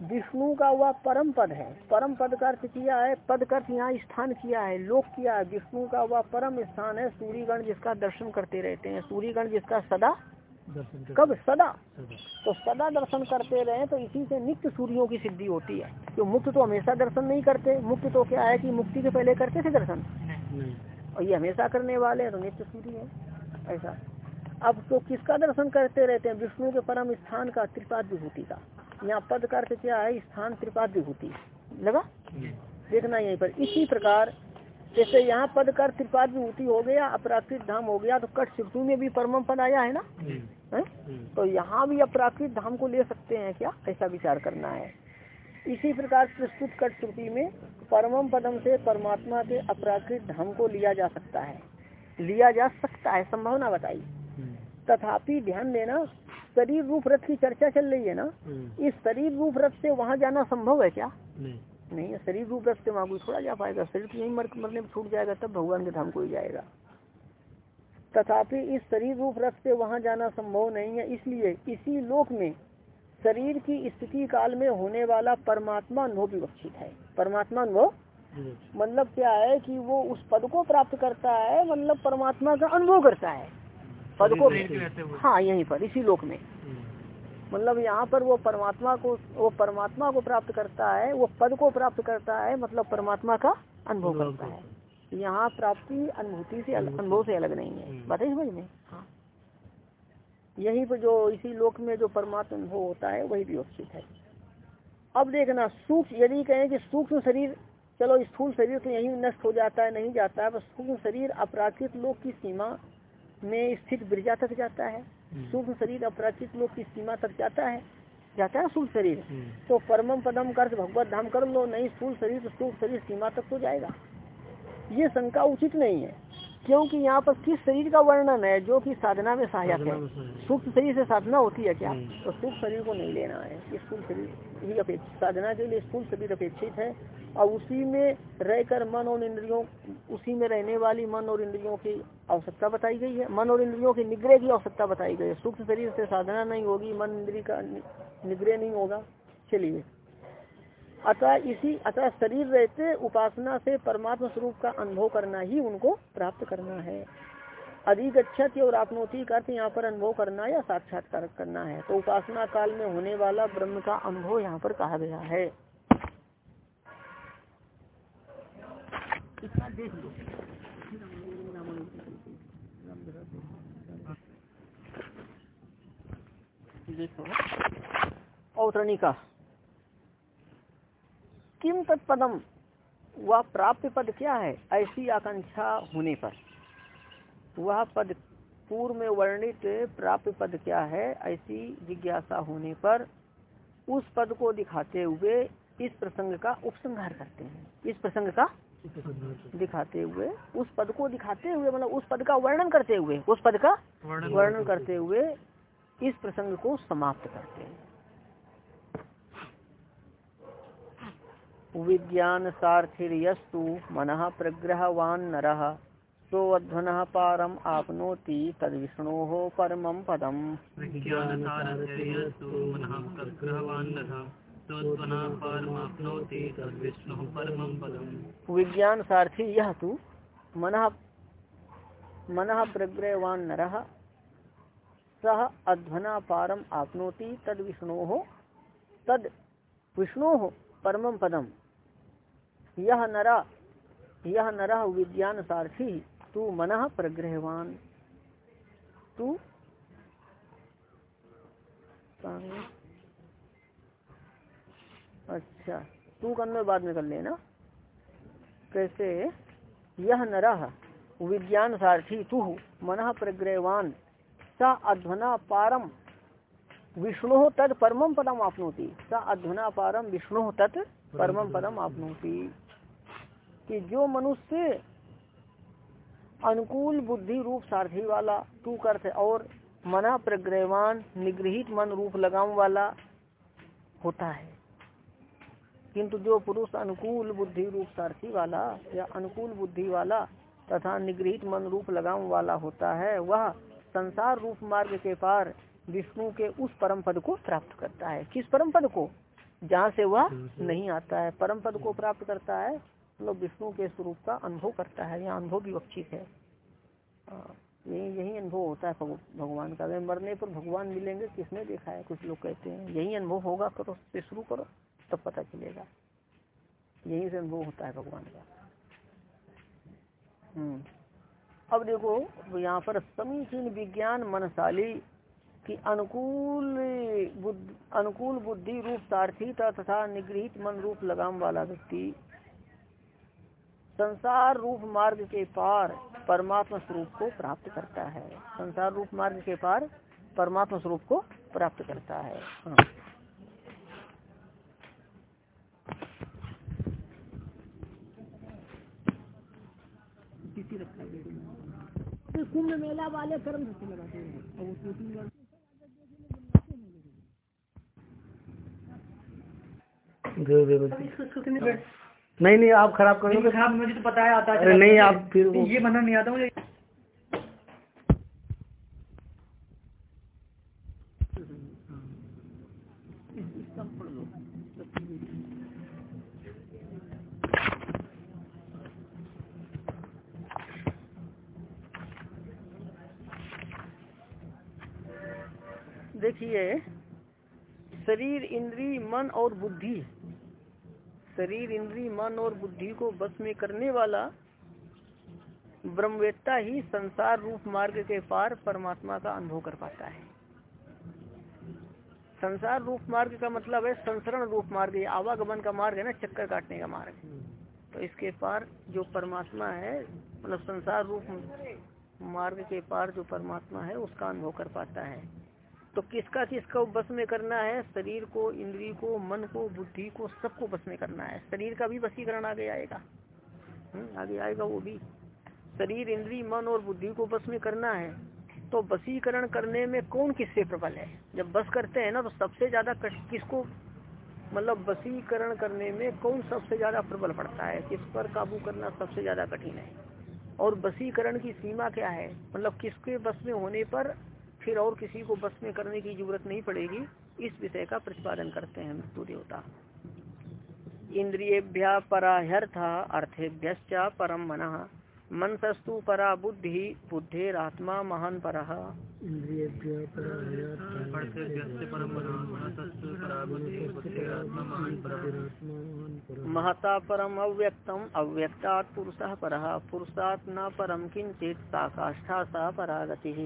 विष्णु का वह परम पद है। परम पद का अर्थ किया है पद का अर्थ यहाँ स्थान किया है लोक किया है। विष्णु का वह परम स्थान है सूर्यगण जिसका दर्शन करते रहते हैं। सूर्यगण जिसका सदा कब? सदा। तो सदा दर्शन करते रहे तो इसी से नित्य सूर्यों की सिद्धि होती है। तो मुक्त तो हमेशा दर्शन नहीं करते। मुक्त तो क्या है कि मुक्ति के पहले करते थे दर्शन? और ये हमेशा करने वाले हैं तो नित्य सूर्य है। ऐसा। अब तो किसका दर्शन करते रहते हैं? विष्णु के परम स्थान का त्रिपाद विभूति का। यहाँ पद का अर्थ क्या है? स्थान त्रिपाद विभूति लगा? देखना यहीं पर। इसी प्रकार जैसे यहाँ पद कर त्रिपाद विभूति हो गया अपराकृत धाम हो गया तो कट श्रुति में भी परम पद आया है ना? है? तो यहाँ भी अपराकृत धाम को ले सकते हैं क्या? ऐसा विचार करना है। इसी प्रकार प्रस्तुत कट श्रुति में परमम पदम से परमात्मा के अपराकृत धाम को लिया जा सकता है। लिया जा सकता है संभावना बताई। तथापि ध्यान देना शरीर रूप रथ की चर्चा चल रही है ना? हम्म, इस शरीर रूप रथ से वहाँ जाना संभव है क्या? नहीं। नहीं है शरीर रूप रथ से वहाँ कोई थोड़ा जा पाएगा। शरीर तो यहीं मर मरने में छूट जाएगा तब भगवान के धाम को ही जाएगा। तथापि इस शरीर रूप रथ से वहाँ जाना संभव नहीं है इसलिए इसी लोक में शरीर की स्थिति काल में होने वाला परमात्मा अनुभव विवक्षित है। परमात्मा अनुभव मतलब क्या है कि वो उस पद को प्राप्त करता है मतलब परमात्मा का अनुभव करता है। पद को हाँ यहीं पर इसी लोक में। हम्म, मतलब यहाँ पर वो परमात्मा को वो परमात्मा को प्राप्त करता है वो पद को प्राप्त करता है मतलब परमात्मा का अनुभव करता है। यहाँ प्राप्ति अनुभूति से अनुभव से अलग नहीं है। हम्म। बात समझ में? हाँ। यहीं पर जो इसी लोक में जो परमात्मा अनुभव होता है वही विवक्षित है। अब देखना सूक्ष्म यदि कहें कि सूक्ष्म शरीर चलो स्थूल शरीर तो यही नष्ट हो जाता है नहीं जाता है बस सूक्ष्म शरीर अपराकृत लोक की सीमा में स्थित ब्रजा तक जाता है। हम्म, सूक्ष्म शरीर अपराचित लोग की सीमा तक जाता है। जाता है सूक्ष्म शरीर। हम्म, तो परमम पदम कर भगवत धाम कर लो नहीं स्थूल शरीर तो सूक्ष्म शरीर सीमा तक तो जाएगा। ये शंका उचित नहीं है क्योंकि यहाँ पर किस शरीर का वर्णन है जो कि साधना में सहायक है? सूक्ष्म शरीर से साधना होती है क्या? तो सूक्ष्म शरीर को नहीं लेना है। ये स्थूल शरीर ही अपेक्षित साधना के लिए स्थूल शरीर अपेक्षित है। और उसी में रहकर मन और इंद्रियों, उसी में रहने वाली मन और इंद्रियों की आवश्यकता बताई गई है। मन और इंद्रियों की निग्रह की आवश्यकता बताई गई है। सूक्ष्म शरीर से साधना नहीं होगी, मन इंद्रिय का निग्रह नहीं होगा। चलिए। अतः इसी, अतः शरीर रहते उपासना से परमात्मा स्वरूप का अनुभव करना ही उनको प्राप्त करना है। अधिक अच्छा और आपनोति का अर्थ यहाँ पर अनुभव करना या साक्षात्कार करना है। तो उपासना काल में होने वाला ब्रह्म का अनुभव यहाँ पर कहा गया है। इतना देख लो। औतरणिका किम तत्पदम? वह प्राप्त पद क्या है? ऐसी आकांक्षा होने पर। वह पद पूर्व में वर्णित प्राप्त पद क्या है? ऐसी जिज्ञासा होने पर उस पद को दिखाते हुए इस प्रसंग का उपसंहार करते हैं। इस प्रसंग का दिखाते हुए उस पद को दिखाते हुए मतलब उस पद का वर्णन करते हुए उस पद का वर्णन करते हुए इस प्रसंग को समाप्त करते हैं। विज्ञान सार्थिर्यस्तु मन प्रग्रहवान नर सोध्वन पारम आपनोति तद विष्णो परम पदम। विज्ञान सारथी यह तु मन मन प्रग्रहवान नर सह अध्वना पारम आपनोति तद विष्णो तद विष्णो परमं पदम। यह नर यह नर विज्ञान सारथी तू मन प्रग्रहवान। तू अच्छा। तू कन्वे बाद में कर लेना। कैसे? यह नर विज्ञान सारथी तू, मन प्रग्रहवान। स अध्वना पारम विष्णु तद परम पदम आपनोती। स अध्वना पारम विष्णु तत् परम पदम आपनोती। कि जो मनुष्य अनुकूल बुद्धि रूप सारथी वाला, तू करते और मना प्रग्रहवान, निगृहित मन रूप लगाम वाला होता है। किंतु जो पुरुष अनुकूल बुद्धि रूप सारथी वाला या अनुकूल बुद्धि वाला तथा निगृहित मन रूप लगाम वाला होता है वह संसार रूप मार्ग के पार विष्णु के उस परम पद को प्राप्त करता है। किस परम पद को? जहाँ से वह नहीं आता है। परम पद को प्राप्त करता है मतलब विष्णु के स्वरूप का अनुभव करता है। यहाँ अनुभव विवक्षित है। हाँ, यही यही अनुभव होता है भगवान का। अगर मरने पर भगवान मिलेंगे किसने देखा है? कुछ लोग कहते हैं यही अनुभव होगा करो से शुरू करो। तब पता चलेगा। यही से अनुभव होता है भगवान का। हम्म। अब देखो, यहाँ पर समीचीन विज्ञान मनशाली कि अनुकूल बुद्धि अनुकूल बुद्धि रूप सारथीता तथा निगृहित मन रूप लगाम वाला व्यक्ति संसार रूप मार्ग के पार परमात्मा स्वरूप को प्राप्त करता है। संसार रूप मार्ग के पार परमात्मा स्वरूप को प्राप्त करता है। हाँ। वृत्ति रखता है तो कुंभ मेला वाले कर्म वृत्ति लगाते हैं। और उसको तीन वर्ष नहीं नहीं आप खराब करोगे खराब मुझे तो पता है आता है नहीं आप फिर ये मना नहीं आता मुझे। मन और बुद्धि। शरीर, इंद्री, मन और बुद्धि को बस में करने वाला ब्रह्मवेत्ता ही संसार रूप मार्ग के पार परमात्मा का अनुभव कर पाता है। संसार रूप मार्ग का मतलब है संसरण रूप मार्ग आवागमन का मार्ग है ना, चक्कर काटने का मार्ग। तो इसके पार जो परमात्मा है मतलब संसार रूप मार्ग के पार जो परमात्मा है, उसका अनुभव कर पाता है। तो किसका किसका बस में करना है? शरीर को इंद्री को मन को बुद्धि को सबको बस में करना है। शरीर का भी वसीकरण आगे आएगा। हम्म, आगे आएगा वो भी। शरीर इंद्री मन और बुद्धि को बस में करना है। तो वसीकरण करने में कौन किससे प्रबल है? जब बस करते हैं ना तो सबसे ज़्यादा किसको? मतलब वसीकरण करने में कौन सबसे ज़्यादा प्रबल पड़ता है? किस पर काबू करना सबसे ज़्यादा कठिन है? और वसीकरण की सीमा क्या है? मतलब किसके बस में होने पर फिर और किसी को बस में करने की ज़रूरत नहीं पड़ेगी। इस विषय का प्रतिपादन करते हैं मृत्यु देवता। इंद्रियभ्या पराह्यर्थ अर्थेभ्य परम मन। मनसस्तु परा बुद्धि बुद्धेरात्मा महान पर। आत्मा महान् महता परम अव्यक्तम अव्यक्तात् पुरुषः परः। पुरुषात् न परम किंचित साकाष्ठा सा परागतिः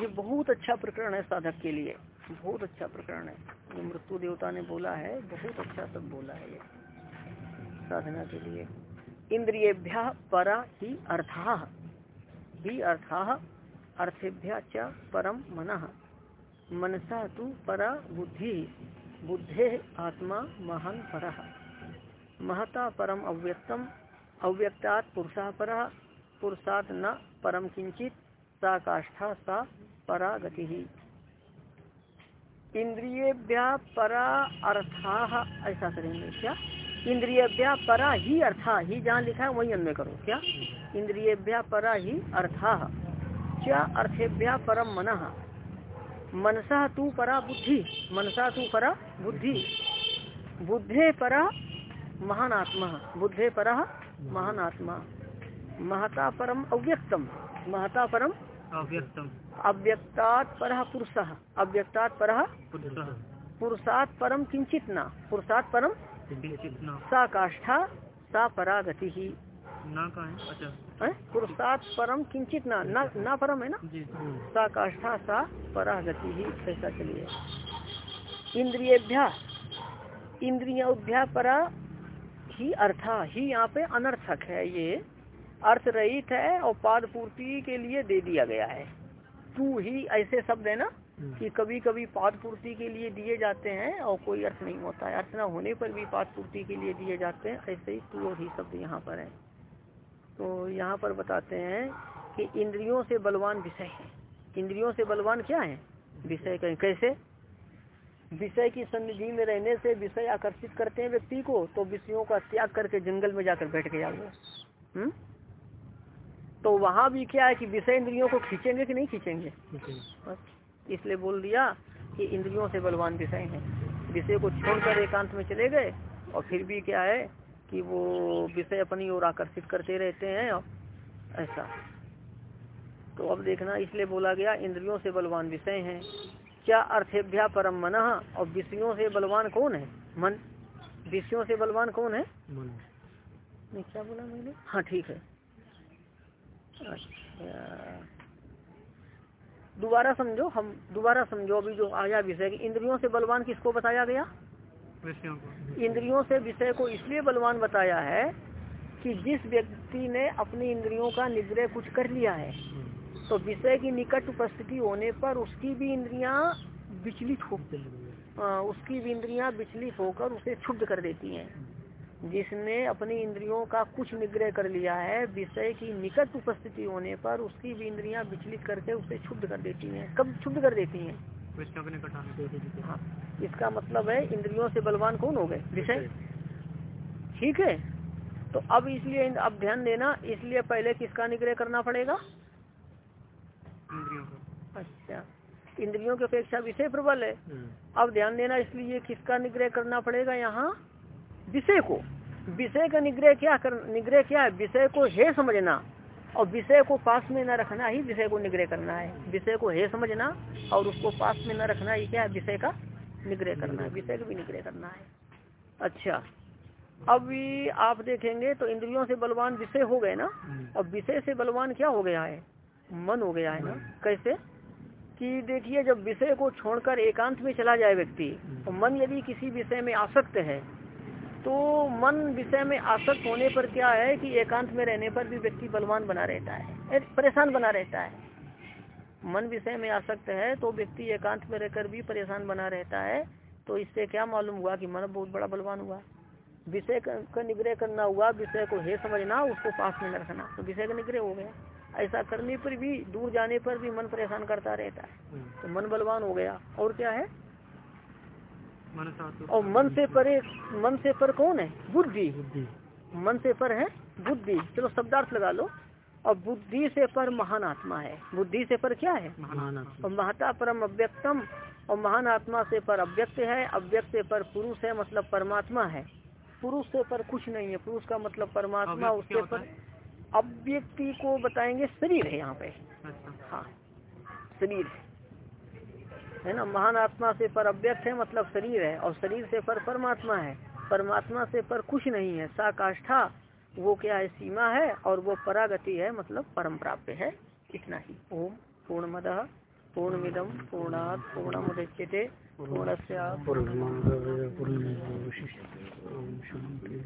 ये बहुत अच्छा प्रकरण है साधक के लिए। बहुत अच्छा प्रकरण है। जो मृत्यु देवता ने बोला है, बहुत अच्छा सब बोला है ये साधना के लिए। इंद्रियभ्या परा ही अर्था ही अर्था अर्थेभ्या परम मन। मनसा तु परा बुद्धि, बुद्धे आत्मा महान पर। महता परम अव्यक्तम, अव्यक्तात् पुरुषा पर, पुरुषात् न परम किंचित सा काष्ठा सा परा गति। इंद्रियभ्या परा अर्था, ऐसा करेंगे क्या? इंद्रियभ्या परा ही अर्था, ही जहाँ लिखा है वही अन्वय करो, क्या? इंद्रियभ्या परा ही अर्था, क्या अर्थेभ्या परम मन? मनसा तू परा बुद्धि, मनसा तू परा बुद्धि। बुद्धे परा महान आत्मा, बुद्धे परा महान आत्मा। महता परम अव्यक्तम, महता परम अव्यक्तम। अव्यक्तात् परः पुरुषः। अव्यक्तात् परः पुरुषः। पुरुषात् परम किंचित न। पुरुषात् परम सा काष्ठा सा परागति। ही अच्छा? पुरुषात् परम किंचित न। न न परम है ना? सा काष्ठा सा परागति। ही ऐसा चलिए। इंद्रियभ्या इंद्रियोभ्या परा ही अर्था। ही यहाँ पे अनर्थक है ये। अर्थ रहित है और पाद पूर्ति के लिए दे दिया गया है। तू ही ऐसे शब्द है ना कि कभी कभी पाद पूर्ति के लिए दिए जाते हैं और कोई अर्थ नहीं होता है। अर्थ न होने पर भी पाद पूर्ति के लिए दिए जाते हैं। ऐसे ही तू और ही शब्द यहाँ पर है। तो यहाँ पर बताते हैं कि इंद्रियों से बलवान विषय है। इंद्रियों से बलवान क्या है? विषय कहें। कैसे? विषय की सन्निधि में रहने से विषय आकर्षित करते हैं व्यक्ति को तो विषयों का त्याग करके जंगल में जाकर बैठ गया। वो हम्म? तो वहाँ भी क्या है कि विषय इंद्रियों को खींचेंगे कि नहीं खींचेंगे? बस इसलिए बोल दिया कि इंद्रियों से बलवान विषय है। विषय को छोड़कर एकांत में चले गए और फिर भी क्या है कि वो विषय अपनी ओर आकर्षित करते रहते हैं और ऐसा। तो अब देखना इसलिए बोला गया इंद्रियों से बलवान विषय हैं। क्या अर्थेभ्या परम मन और विषयों से बलवान कौन है? मन। विषयों से बलवान कौन है? मन। नहीं क्या बोला मैंने? हाँ ठीक है। अच्छा। दोबारा समझो हम दोबारा समझो अभी जो आया विषय इंद्रियों से बलवान किसको बताया गया? इंद्रियों से विषय को इसलिए बलवान बताया है कि जिस व्यक्ति ने अपनी इंद्रियों का निग्रह कुछ कर लिया है तो विषय की निकट उपस्थिति होने पर उसकी भी इंद्रियाँ विचलित हो उसकी भी इंद्रियाँ विचलित होकर उसे क्षुब्ध कर देती हैं। जिसने अपनी इंद्रियों का कुछ निग्रह कर लिया है विषय की निकट उपस्थिति होने पर उसकी भी इंद्रियाँ विचलित करके उसे क्षुब्ध कर देती हैं। कब क्षुब्ध कर देती हैं। हाँ। इसका मतलब है इंद्रियों से बलवान कौन हो गए? विषय। ठीक है। तो अब इसलिए अब ध्यान देना इसलिए पहले किसका निग्रह करना पड़ेगा? इंद्रियों को। अच्छा। इंद्रियों की अपेक्षा विषय प्रबल है। अब ध्यान देना इसलिए किसका निग्रह करना पड़ेगा यहाँ? विषय को। विषय का निग्रह क्या कर निग्रह क्या? है विषय को हे समझना। और विषय को पास में न रखना ही विषय को निग्रह करना है। विषय को हे समझना और उसको पास में न रखना ही क्या? है विषय का निग्रह करना है। विषय का भी निग्रह करना है। अच्छा। अब आप देखेंगे तो इंद्रियों से बलवान विषय हो गए ना? और विषय से बलवान क्या हो गया है? मन हो गया है ना? कैसे? कि देखिए जब विषय को छोड़कर एकांत में चला जाए व्यक्ति तो मन यदि किसी विषय में आसक्त है तो मन विषय में आसक्त होने पर क्या है कि एकांत में रहने पर भी व्यक्ति बलवान बना रहता है परेशान बना रहता है। मन विषय में आसक्त है तो व्यक्ति एकांत में रहकर भी परेशान बना रहता है तो इससे क्या मालूम हुआ कि मन बहुत बड़ा बलवान हुआ। विषय का निग्रह करना हुआ विषय को हे समझना उसको पास में रखना तो विषय का निग्रह हो गया। ऐसा करने पर भी दूर जाने पर भी मन परेशान करता रहता है। तो मन बलवान हो गया। और क्या है? और मन से परे मन से पर कौन है? बुद्धि। मन से पर है बुद्धि। चलो शब्दार्थ लगा लो। और बुद्धि से पर महान आत्मा है। बुद्धि से पर क्या है? महान और महता परम अव्यक्तम। और महान आत्मा से पर अव्यक्त है। अव्यक्त से पर पुरुष है मतलब परमात्मा है। पुरुष से पर कुछ नहीं है। पुरुष का मतलब परमात्मा उससे पर अव्यक्ति को बताएँगे शरीर है यहाँ पे। अच्छा। हाँ। शरीर है। है ना? महान आत्मा से पर अव्यक्त है मतलब शरीर है, और शरीर से पर परमात्मा है। परमात्मा से पर कुछ नहीं है। सा काष्ठा वो क्या है? सीमा है, और वो परागति है मतलब परम प्राप्य है। इतना ही। ओम पूर्णमद पूर्णमिदम पूर्णात पूर्णमुदच्यते। पूर्णस्य शांति।